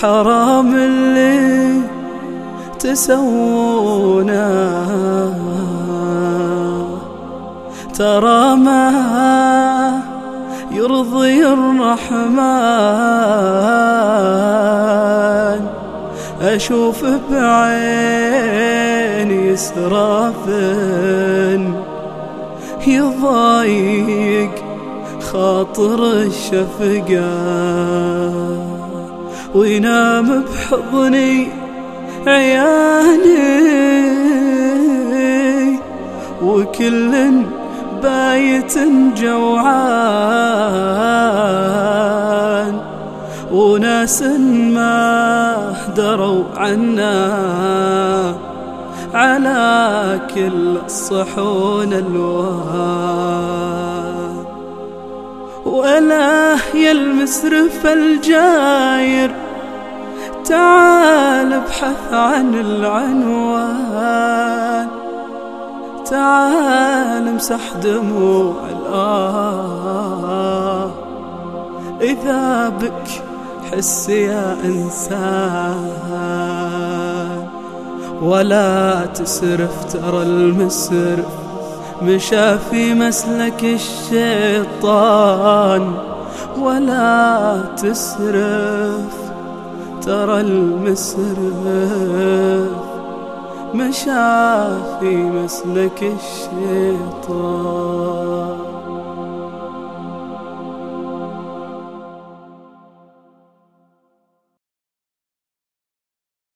حرام اللي تسوونه. ترى ما يرضي الرحمن. أشوف بعيني إسراف يضايق خاطر الشفقة. وينام بحضني عيالي وكل بايت جوعان. وناس ما دروا عنا على كل الصحون الوان ولا يا المسرف الجاير تعال ابحث عن العنوان. تعال امسح دموع الآه. إذا بك حس يا إنسان. ولا تسرف ترى المسرف مشى في مسلك الشيطان. ولا تسرف ترى المسرف مشى في مسلك الشيطان.